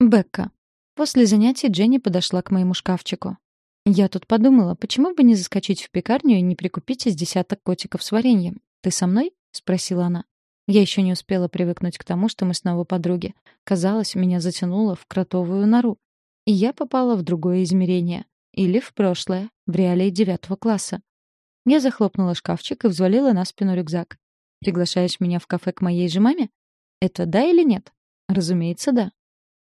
Бекка. После занятий Дженни подошла к моему шкафчику. «Я тут подумала, почему бы не заскочить в пекарню и не прикупить из десяток котиков с вареньем? Ты со мной?» — спросила она. Я еще не успела привыкнуть к тому, что мы снова подруги. Казалось, меня затянуло в кротовую нору. И я попала в другое измерение. Или в прошлое, в реалии девятого класса. Я захлопнула шкафчик и взвалила на спину рюкзак. «Приглашаешь меня в кафе к моей же маме?» «Это да или нет?» «Разумеется, да.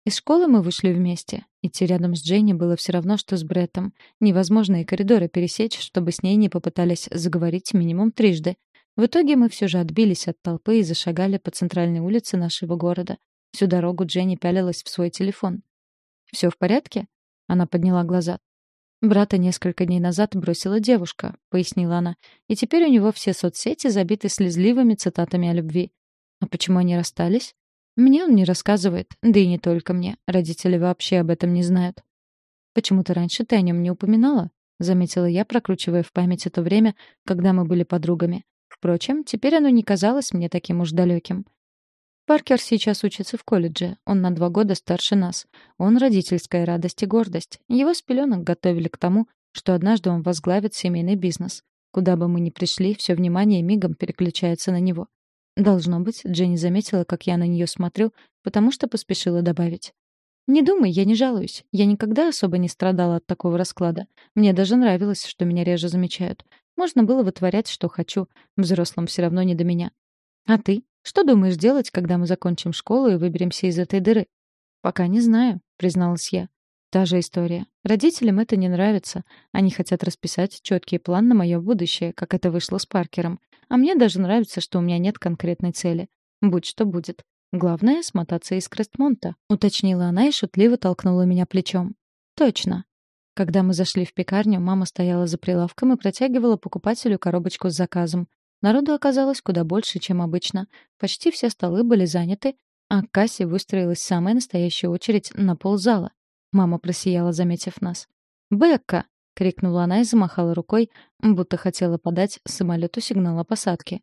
Из школы мы вышли вместе. Идти рядом с Дженни было все равно, что с Бреттом. Невозможно и коридоры пересечь, чтобы с ней не попытались заговорить минимум трижды. В итоге мы все же отбились от толпы и зашагали по центральной улице нашего города. Всю дорогу Дженни пялилась в свой телефон. «Все в порядке?» Она подняла глаза. «Брата несколько дней назад бросила девушка», — пояснила она. «И теперь у него все соцсети забиты слезливыми цитатами о любви. А почему они расстались?» Мне он не рассказывает, да и не только мне. Родители вообще об этом не знают. Почему-то раньше ты о нем не упоминала, заметила я, прокручивая в памяти то время, когда мы были подругами. Впрочем, теперь оно не казалось мне таким уж далеким. Паркер сейчас учится в колледже. Он на два года старше нас. Он родительская радость и гордость. Его с пеленок готовили к тому, что однажды он возглавит семейный бизнес. Куда бы мы ни пришли, все внимание мигом переключается на него. Должно быть, Дженни заметила, как я на нее смотрю, потому что поспешила добавить. «Не думай, я не жалуюсь. Я никогда особо не страдала от такого расклада. Мне даже нравилось, что меня реже замечают. Можно было вытворять, что хочу. Взрослым все равно не до меня. А ты? Что думаешь делать, когда мы закончим школу и выберемся из этой дыры?» «Пока не знаю», — призналась я. Та же история. Родителям это не нравится. Они хотят расписать четкий план на мое будущее, как это вышло с Паркером. А мне даже нравится, что у меня нет конкретной цели. Будь что будет. Главное — смотаться из Крестмонта», — уточнила она и шутливо толкнула меня плечом. «Точно». Когда мы зашли в пекарню, мама стояла за прилавком и протягивала покупателю коробочку с заказом. Народу оказалось куда больше, чем обычно. Почти все столы были заняты, а к кассе выстроилась самая настоящая очередь на ползала. Мама просияла, заметив нас. «Бекка!» — крикнула она и замахала рукой, будто хотела подать самолету сигнал о посадке.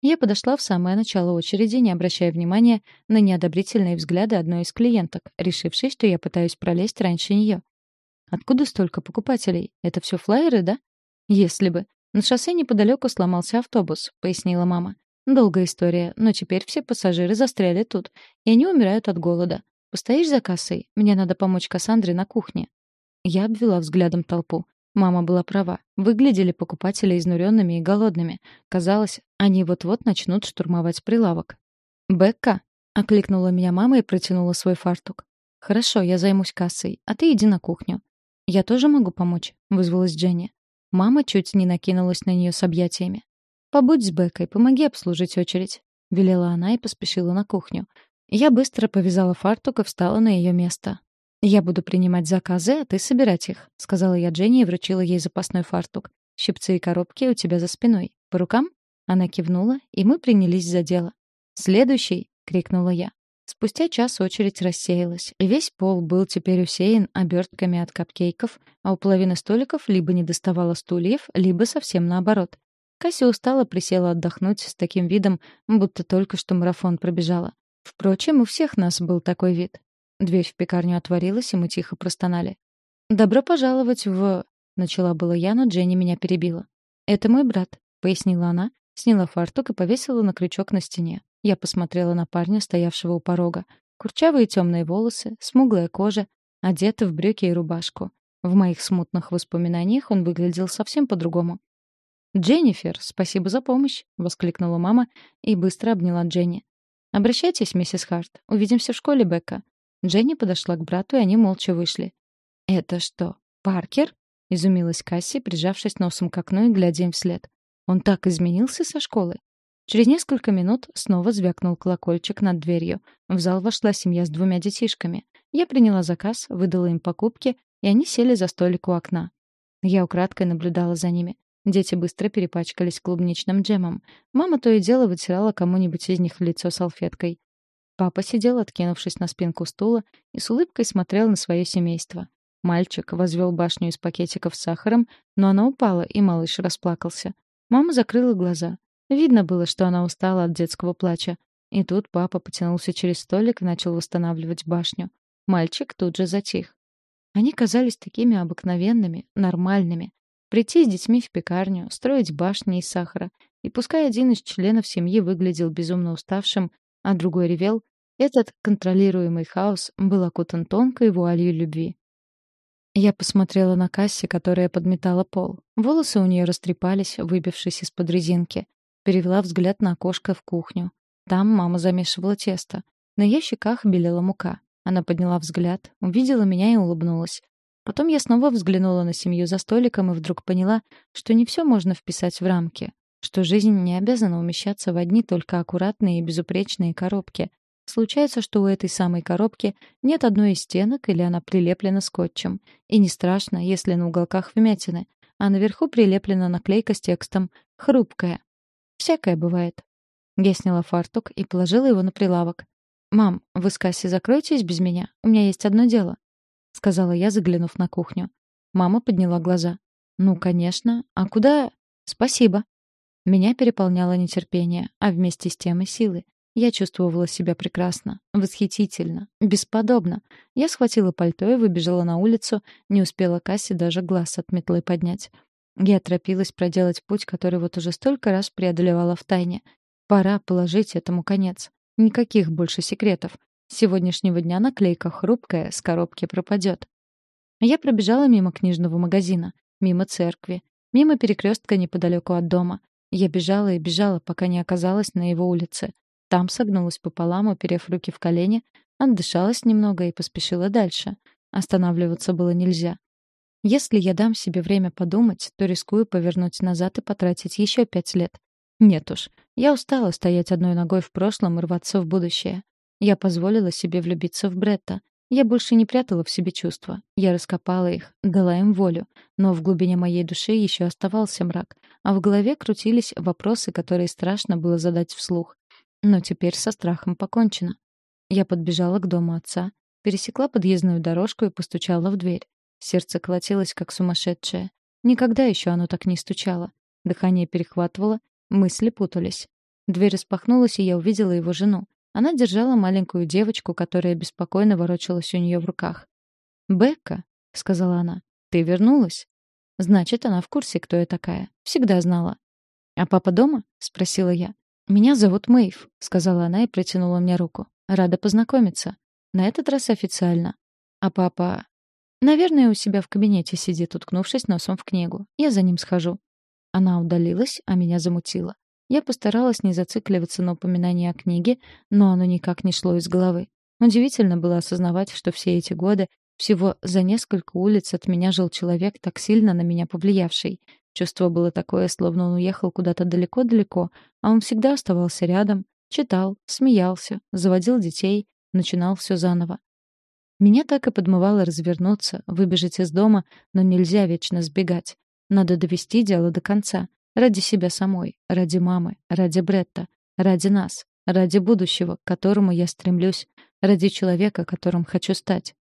Я подошла в самое начало очереди, не обращая внимания на неодобрительные взгляды одной из клиенток, решившей, что я пытаюсь пролезть раньше нее. «Откуда столько покупателей? Это все флайеры, да?» «Если бы. На шоссе неподалеку сломался автобус», — пояснила мама. «Долгая история, но теперь все пассажиры застряли тут, и они умирают от голода. Постоишь за кассой? Мне надо помочь Кассандре на кухне». Я обвела взглядом толпу. Мама была права. Выглядели покупатели изнуренными и голодными. Казалось, они вот-вот начнут штурмовать прилавок. «Бекка!» — окликнула меня мама и протянула свой фартук. «Хорошо, я займусь кассой, а ты иди на кухню». «Я тоже могу помочь», — вызвалась Дженни. Мама чуть не накинулась на нее с объятиями. «Побудь с Беккой, помоги обслужить очередь», — велела она и поспешила на кухню. Я быстро повязала фартук и встала на ее место. «Я буду принимать заказы, а ты собирать их», — сказала я Дженни и вручила ей запасной фартук. «Щипцы и коробки у тебя за спиной. По рукам?» Она кивнула, и мы принялись за дело. «Следующий!» — крикнула я. Спустя час очередь рассеялась, и весь пол был теперь усеян обертками от капкейков, а у половины столиков либо не доставало стульев, либо совсем наоборот. Кася устала присела отдохнуть с таким видом, будто только что марафон пробежала. Впрочем, у всех нас был такой вид. Дверь в пекарню отворилась, и мы тихо простонали. «Добро пожаловать в...» — начала было я, но Дженни меня перебила. «Это мой брат», — пояснила она, сняла фартук и повесила на крючок на стене. Я посмотрела на парня, стоявшего у порога. Курчавые темные волосы, смуглая кожа, одет в брюки и рубашку. В моих смутных воспоминаниях он выглядел совсем по-другому. «Дженнифер, спасибо за помощь!» — воскликнула мама и быстро обняла Дженни. «Обращайтесь, миссис Харт. Увидимся в школе, Бекка. Дженни подошла к брату, и они молча вышли. «Это что, Паркер?» — изумилась Касси, прижавшись носом к окну и глядя им вслед. «Он так изменился со школы?» Через несколько минут снова звякнул колокольчик над дверью. В зал вошла семья с двумя детишками. Я приняла заказ, выдала им покупки, и они сели за столик у окна. Я украдкой наблюдала за ними. Дети быстро перепачкались клубничным джемом. Мама то и дело вытирала кому-нибудь из них лицо салфеткой. Папа сидел, откинувшись на спинку стула, и с улыбкой смотрел на свое семейство. Мальчик возвел башню из пакетиков с сахаром, но она упала, и малыш расплакался. Мама закрыла глаза. Видно было, что она устала от детского плача. И тут папа потянулся через столик и начал восстанавливать башню. Мальчик тут же затих. Они казались такими обыкновенными, нормальными. Прийти с детьми в пекарню, строить башни из сахара. И пускай один из членов семьи выглядел безумно уставшим, а другой ревел, этот контролируемый хаос был окутан тонкой вуалью любви. Я посмотрела на Касси, которая подметала пол. Волосы у нее растрепались, выбившись из-под резинки. Перевела взгляд на окошко в кухню. Там мама замешивала тесто. На ее щеках белела мука. Она подняла взгляд, увидела меня и улыбнулась. Потом я снова взглянула на семью за столиком и вдруг поняла, что не все можно вписать в рамки, что жизнь не обязана умещаться в одни только аккуратные и безупречные коробки. Случается, что у этой самой коробки нет одной из стенок или она прилеплена скотчем. И не страшно, если на уголках вмятины, а наверху прилеплена наклейка с текстом «Хрупкая». Всякое бывает. Я сняла фартук и положила его на прилавок. «Мам, вы с Касси закройтесь без меня? У меня есть одно дело», — сказала я, заглянув на кухню. Мама подняла глаза. «Ну, конечно. А куда...» «Спасибо». Меня переполняло нетерпение, а вместе с тем и силы. Я чувствовала себя прекрасно, восхитительно, бесподобно. Я схватила пальто и выбежала на улицу, не успела Касси даже глаз от метлы поднять. Я торопилась проделать путь, который вот уже столько раз преодолевала в тайне. Пора положить этому конец. Никаких больше секретов. Сегодняшнего дня наклейка хрупкая, с коробки пропадет. Я пробежала мимо книжного магазина, мимо церкви, мимо перекрестка неподалеку от дома. Я бежала и бежала, пока не оказалась на его улице. Там согнулась пополам, уперев руки в колени, отдышалась немного и поспешила дальше. Останавливаться было нельзя. Если я дам себе время подумать, то рискую повернуть назад и потратить еще пять лет. Нет уж, я устала стоять одной ногой в прошлом и рваться в будущее. Я позволила себе влюбиться в Бретта. Я больше не прятала в себе чувства. Я раскопала их, дала им волю. Но в глубине моей души еще оставался мрак. А в голове крутились вопросы, которые страшно было задать вслух. Но теперь со страхом покончено. Я подбежала к дому отца, пересекла подъездную дорожку и постучала в дверь. Сердце колотилось, как сумасшедшее. Никогда еще оно так не стучало. Дыхание перехватывало, Мысли путались. Дверь распахнулась, и я увидела его жену. Она держала маленькую девочку, которая беспокойно ворочалась у нее в руках. «Бекка», — сказала она, — «ты вернулась?» Значит, она в курсе, кто я такая. Всегда знала. «А папа дома?» — спросила я. «Меня зовут Мэйв», — сказала она и протянула мне руку. «Рада познакомиться. На этот раз официально. А папа...» «Наверное, у себя в кабинете сидит, уткнувшись носом в книгу. Я за ним схожу». Она удалилась, а меня замутило. Я постаралась не зацикливаться на упоминании о книге, но оно никак не шло из головы. Удивительно было осознавать, что все эти годы всего за несколько улиц от меня жил человек, так сильно на меня повлиявший. Чувство было такое, словно он уехал куда-то далеко-далеко, а он всегда оставался рядом, читал, смеялся, заводил детей, начинал все заново. Меня так и подмывало развернуться, выбежать из дома, но нельзя вечно сбегать. Надо довести дело до конца. Ради себя самой, ради мамы, ради Бретта, ради нас, ради будущего, к которому я стремлюсь, ради человека, которым хочу стать.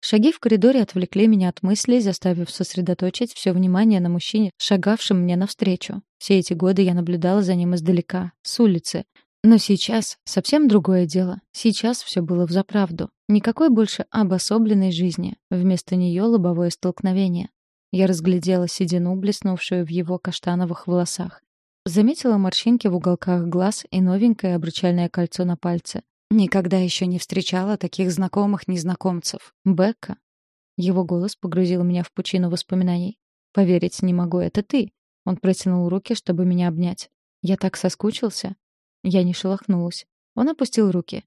Шаги в коридоре отвлекли меня от мыслей, заставив сосредоточить все внимание на мужчине, шагавшем мне навстречу. Все эти годы я наблюдала за ним издалека, с улицы. Но сейчас совсем другое дело. Сейчас все было взаправду. Никакой больше обособленной жизни. Вместо нее лобовое столкновение. Я разглядела седину, блеснувшую в его каштановых волосах. Заметила морщинки в уголках глаз и новенькое обручальное кольцо на пальце. Никогда еще не встречала таких знакомых незнакомцев. Бекка. Его голос погрузил меня в пучину воспоминаний. «Поверить не могу, это ты!» Он протянул руки, чтобы меня обнять. Я так соскучился. Я не шелохнулась. Он опустил руки.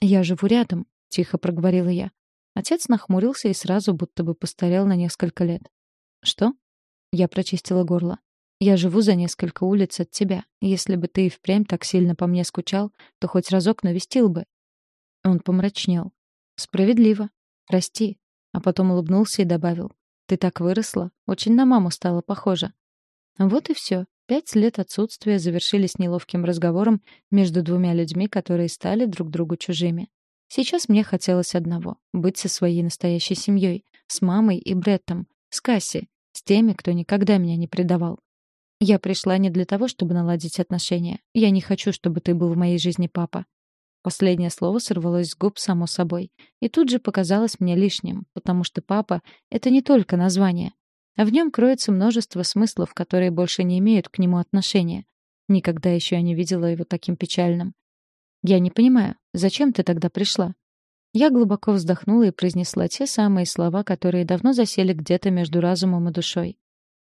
«Я живу рядом», — тихо проговорила я. Отец нахмурился и сразу будто бы постарел на несколько лет. «Что?» Я прочистила горло. «Я живу за несколько улиц от тебя. Если бы ты и впрямь так сильно по мне скучал, то хоть разок навестил бы». Он помрачнел. «Справедливо. Прости». А потом улыбнулся и добавил. «Ты так выросла. Очень на маму стала похожа». Вот и все. Пять лет отсутствия завершились неловким разговором между двумя людьми, которые стали друг другу чужими. Сейчас мне хотелось одного — быть со своей настоящей семьей, с мамой и Бреттом, с Касси, с теми, кто никогда меня не предавал. Я пришла не для того, чтобы наладить отношения. Я не хочу, чтобы ты был в моей жизни папа. Последнее слово сорвалось с губ само собой. И тут же показалось мне лишним, потому что папа — это не только название. А в нем кроется множество смыслов, которые больше не имеют к нему отношения. Никогда еще я не видела его таким печальным. «Я не понимаю, зачем ты тогда пришла?» Я глубоко вздохнула и произнесла те самые слова, которые давно засели где-то между разумом и душой.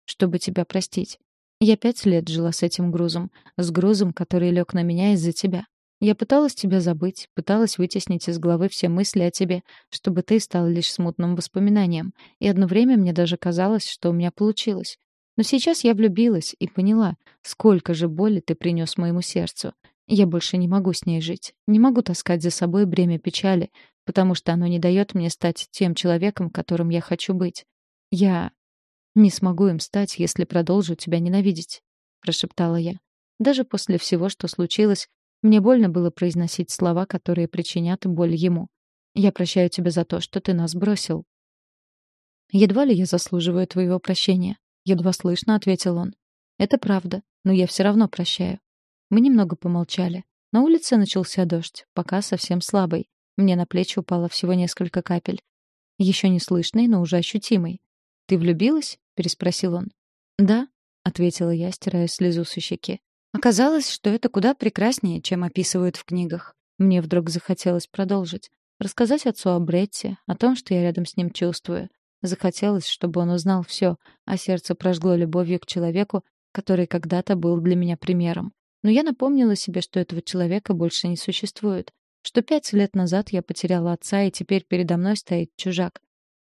«Чтобы тебя простить. Я пять лет жила с этим грузом, с грузом, который лег на меня из-за тебя. Я пыталась тебя забыть, пыталась вытеснить из головы все мысли о тебе, чтобы ты стал лишь смутным воспоминанием. И одно время мне даже казалось, что у меня получилось. Но сейчас я влюбилась и поняла, сколько же боли ты принес моему сердцу. Я больше не могу с ней жить. Не могу таскать за собой бремя печали, потому что оно не дает мне стать тем человеком, которым я хочу быть. Я не смогу им стать, если продолжу тебя ненавидеть, прошептала я. Даже после всего, что случилось, мне больно было произносить слова, которые причинят боль ему. «Я прощаю тебя за то, что ты нас бросил». «Едва ли я заслуживаю твоего прощения», — едва слышно ответил он. «Это правда, но я все равно прощаю». Мы немного помолчали. На улице начался дождь, пока совсем слабый. Мне на плечи упало всего несколько капель. Еще не слышный, но уже ощутимый. «Ты влюбилась?» — переспросил он. «Да», — ответила я, стирая слезу со щеки. Оказалось, что это куда прекраснее, чем описывают в книгах. Мне вдруг захотелось продолжить. Рассказать отцу о Бретте, о том, что я рядом с ним чувствую. Захотелось, чтобы он узнал все, а сердце прожгло любовью к человеку, который когда-то был для меня примером. Но я напомнила себе, что этого человека больше не существует, что пять лет назад я потеряла отца, и теперь передо мной стоит чужак.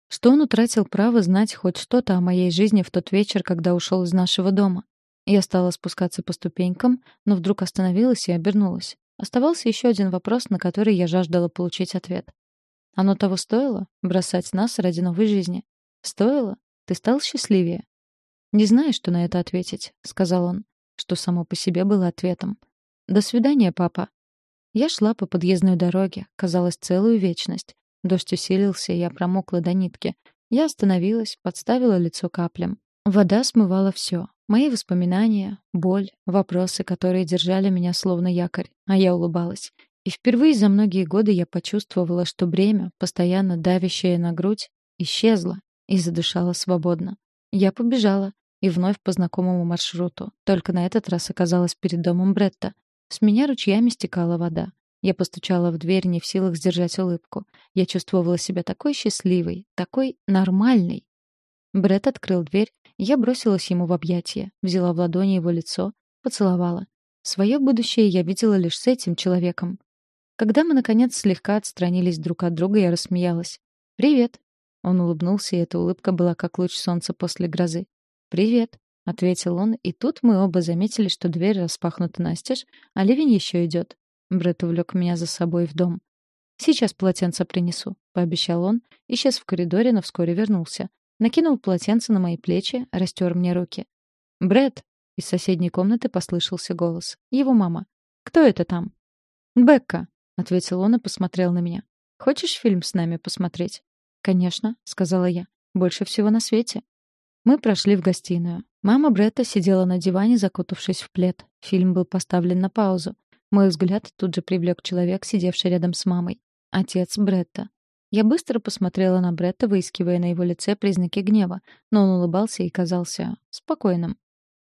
Что он утратил право знать хоть что-то о моей жизни в тот вечер, когда ушел из нашего дома. Я стала спускаться по ступенькам, но вдруг остановилась и обернулась. Оставался еще один вопрос, на который я жаждала получить ответ. Оно того стоило? Бросать нас ради новой жизни? Стоило? Ты стал счастливее? Не знаю, что на это ответить, сказал он, что само по себе было ответом. До свидания, папа. Я шла по подъездной дороге, казалось, целую вечность. Дождь усилился, и я промокла до нитки. Я остановилась, подставила лицо каплям. Вода смывала все. Мои воспоминания, боль, вопросы, которые держали меня словно якорь, а я улыбалась. И впервые за многие годы я почувствовала, что бремя, постоянно давящее на грудь, исчезло и задышала свободно. Я побежала, и вновь по знакомому маршруту, только на этот раз оказалась перед домом Бретта. С меня ручьями стекала вода. Я постучала в дверь, не в силах сдержать улыбку. Я чувствовала себя такой счастливой, такой нормальной. Бред открыл дверь я бросилась ему в объятия, взяла в ладони его лицо, поцеловала. Свое будущее я видела лишь с этим человеком. Когда мы, наконец, слегка отстранились друг от друга, я рассмеялась. «Привет!» Он улыбнулся, и эта улыбка была как луч солнца после грозы. «Привет!» — ответил он, и тут мы оба заметили, что дверь распахнута настежь, а ливень еще идет. Брэд увлек меня за собой в дом. «Сейчас полотенце принесу», — пообещал он, исчез в коридоре, но вскоре вернулся. Накинул полотенце на мои плечи, растер мне руки. Брэд! Из соседней комнаты послышался голос. Его мама. «Кто это там?» «Бекка», — ответил он и посмотрел на меня. «Хочешь фильм с нами посмотреть?» «Конечно», — сказала я. «Больше всего на свете». Мы прошли в гостиную. Мама Бретта сидела на диване, закутавшись в плед. Фильм был поставлен на паузу. Мой взгляд тут же привлек человек, сидевший рядом с мамой. Отец Бретта. Я быстро посмотрела на Бретта, выискивая на его лице признаки гнева, но он улыбался и казался спокойным.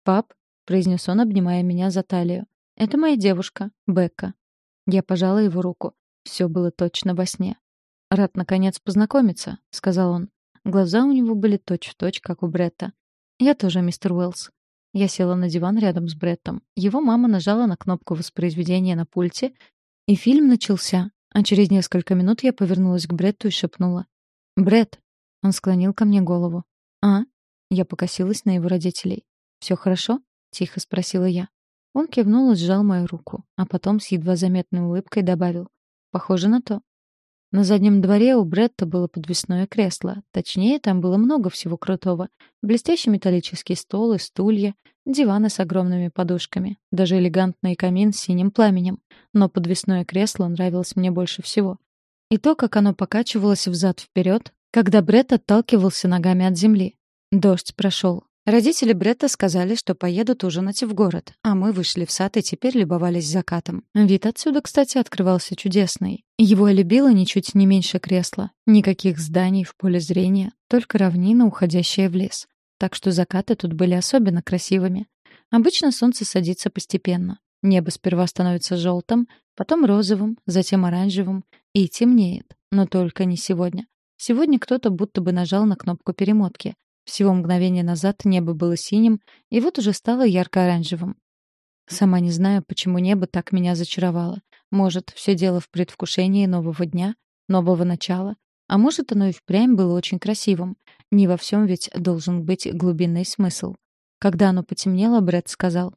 «Пап», — произнес он, обнимая меня за талию, — «это моя девушка, Бекка». Я пожала его руку. Все было точно во сне. «Рад, наконец, познакомиться», — сказал он. Глаза у него были точь-в-точь, точь, как у Бретта. «Я тоже, мистер Уэллс». Я села на диван рядом с Бреттом. Его мама нажала на кнопку воспроизведения на пульте, и фильм начался. А через несколько минут я повернулась к Бретту и шепнула. «Бретт!» Он склонил ко мне голову. «А?» Я покосилась на его родителей. «Все хорошо?» — тихо спросила я. Он кивнул и сжал мою руку, а потом с едва заметной улыбкой добавил. «Похоже на то». На заднем дворе у Бретта было подвесное кресло. Точнее, там было много всего крутого. Блестящий металлический стол и стулья, диваны с огромными подушками, даже элегантный камин с синим пламенем. Но подвесное кресло нравилось мне больше всего. И то, как оно покачивалось взад-вперед, когда Бретт отталкивался ногами от земли. Дождь прошел. Родители Бретта сказали, что поедут ужинать в город, а мы вышли в сад и теперь любовались закатом. Вид отсюда, кстати, открывался чудесный. Его я любила ничуть не меньше кресла. Никаких зданий в поле зрения, только равнина, уходящая в лес. Так что закаты тут были особенно красивыми. Обычно солнце садится постепенно. Небо сперва становится желтым, потом розовым, затем оранжевым и темнеет. Но только не сегодня. Сегодня кто-то будто бы нажал на кнопку перемотки. Всего мгновение назад небо было синим, и вот уже стало ярко-оранжевым. Сама не знаю, почему небо так меня зачаровало. Может, все дело в предвкушении нового дня, нового начала, а может, оно и впрямь было очень красивым. Не во всем ведь должен быть глубинный смысл. Когда оно потемнело, Брэд сказал,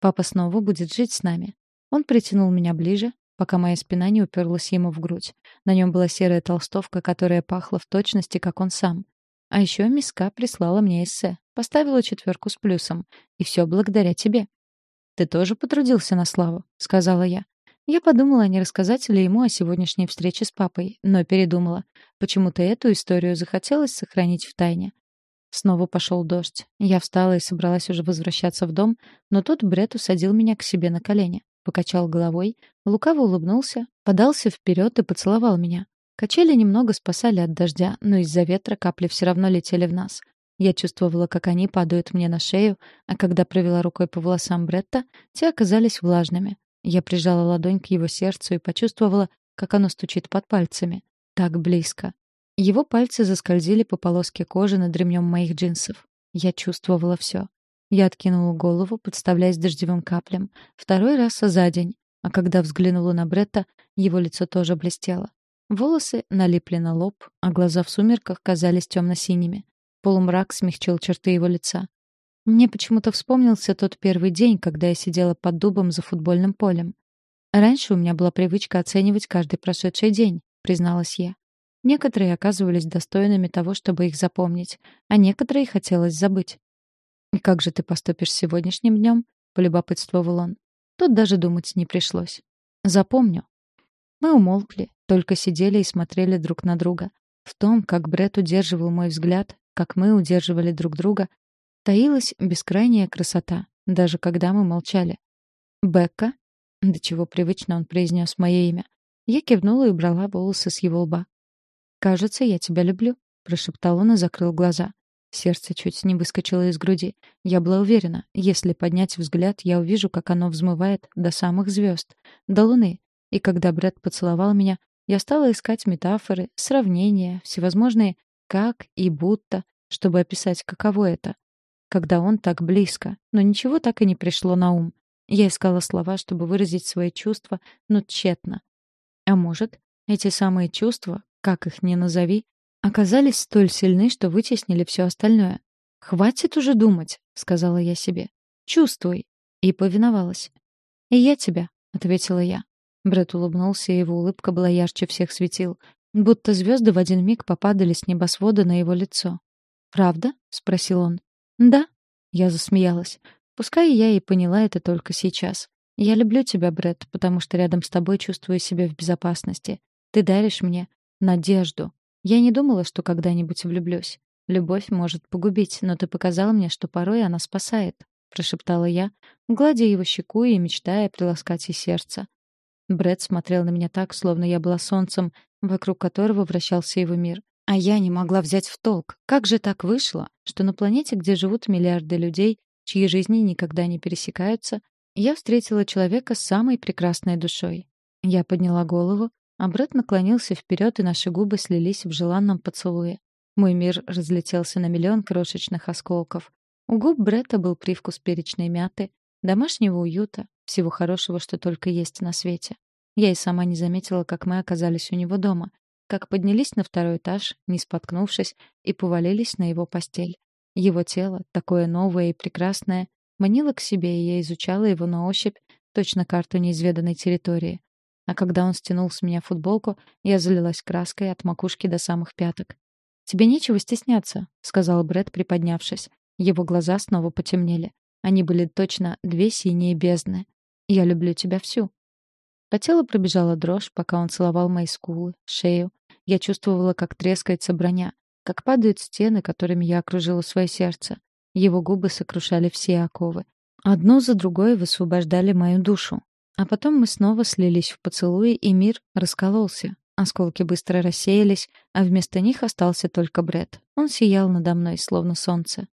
«Папа снова будет жить с нами». Он притянул меня ближе, пока моя спина не уперлась ему в грудь. На нем была серая толстовка, которая пахла в точности, как он сам. А еще миска прислала мне эссе, поставила четверку с плюсом. И все благодаря тебе. «Ты тоже потрудился на славу», — сказала я. Я подумала, не рассказать ли ему о сегодняшней встрече с папой, но передумала. Почему-то эту историю захотелось сохранить в тайне. Снова пошел дождь. Я встала и собралась уже возвращаться в дом, но тут Бред усадил меня к себе на колени, покачал головой, лукаво улыбнулся, подался вперед и поцеловал меня. Качели немного спасали от дождя, но из-за ветра капли все равно летели в нас. Я чувствовала, как они падают мне на шею, а когда провела рукой по волосам Бретта, те оказались влажными. Я прижала ладонь к его сердцу и почувствовала, как оно стучит под пальцами. Так близко. Его пальцы заскользили по полоске кожи над ремнем моих джинсов. Я чувствовала все. Я откинула голову, подставляясь дождевым каплям. Второй раз за день. А когда взглянула на Бретта, его лицо тоже блестело. Волосы налипли на лоб, а глаза в сумерках казались темно-синими. Полумрак смягчил черты его лица. Мне почему-то вспомнился тот первый день, когда я сидела под дубом за футбольным полем. Раньше у меня была привычка оценивать каждый прошедший день, призналась я. Некоторые оказывались достойными того, чтобы их запомнить, а некоторые хотелось забыть. «И как же ты поступишь сегодняшним днем?» — полюбопытствовал он. Тут даже думать не пришлось. «Запомню». Мы умолкли, только сидели и смотрели друг на друга. В том, как Бред удерживал мой взгляд, как мы удерживали друг друга, таилась бескрайняя красота, даже когда мы молчали. «Бекка?» До чего привычно он произнес мое имя. Я кивнула и убрала волосы с его лба. «Кажется, я тебя люблю», — прошептал он и закрыл глаза. Сердце чуть не выскочило из груди. Я была уверена, если поднять взгляд, я увижу, как оно взмывает до самых звезд, до луны. И когда Брэд поцеловал меня, я стала искать метафоры, сравнения, всевозможные «как» и «будто», чтобы описать, каково это. Когда он так близко, но ничего так и не пришло на ум. Я искала слова, чтобы выразить свои чувства, но тщетно. А может, эти самые чувства, как их ни назови, оказались столь сильны, что вытеснили все остальное. «Хватит уже думать», — сказала я себе. «Чувствуй». И повиновалась. «И я тебя», — ответила я. Брэд улыбнулся, и его улыбка была ярче всех светил, будто звезды в один миг попадали с небосвода на его лицо. «Правда?» — спросил он. «Да». Я засмеялась. Пускай я и поняла это только сейчас. Я люблю тебя, Брэд, потому что рядом с тобой чувствую себя в безопасности. Ты даришь мне надежду. Я не думала, что когда-нибудь влюблюсь. Любовь может погубить, но ты показал мне, что порой она спасает, прошептала я, гладя его щеку и мечтая приласкать ей сердце. Брэд смотрел на меня так, словно я была солнцем, вокруг которого вращался его мир. А я не могла взять в толк, как же так вышло, что на планете, где живут миллиарды людей, чьи жизни никогда не пересекаются, я встретила человека с самой прекрасной душой. Я подняла голову, а Брэд наклонился вперед, и наши губы слились в желанном поцелуе. Мой мир разлетелся на миллион крошечных осколков. У губ Бретта был привкус перечной мяты, домашнего уюта, всего хорошего, что только есть на свете. Я и сама не заметила, как мы оказались у него дома, как поднялись на второй этаж, не споткнувшись, и повалились на его постель. Его тело, такое новое и прекрасное, манило к себе, и я изучала его на ощупь, точно карту неизведанной территории. А когда он стянул с меня футболку, я залилась краской от макушки до самых пяток. «Тебе нечего стесняться», — сказал Брэд, приподнявшись. Его глаза снова потемнели. Они были точно две синие бездны. Я люблю тебя всю». По телу пробежала дрожь, пока он целовал мои скулы, шею. Я чувствовала, как трескается броня, как падают стены, которыми я окружила свое сердце. Его губы сокрушали все оковы. Одно за другой высвобождали мою душу. А потом мы снова слились в поцелуи, и мир раскололся. Осколки быстро рассеялись, а вместо них остался только Бред. Он сиял надо мной, словно солнце.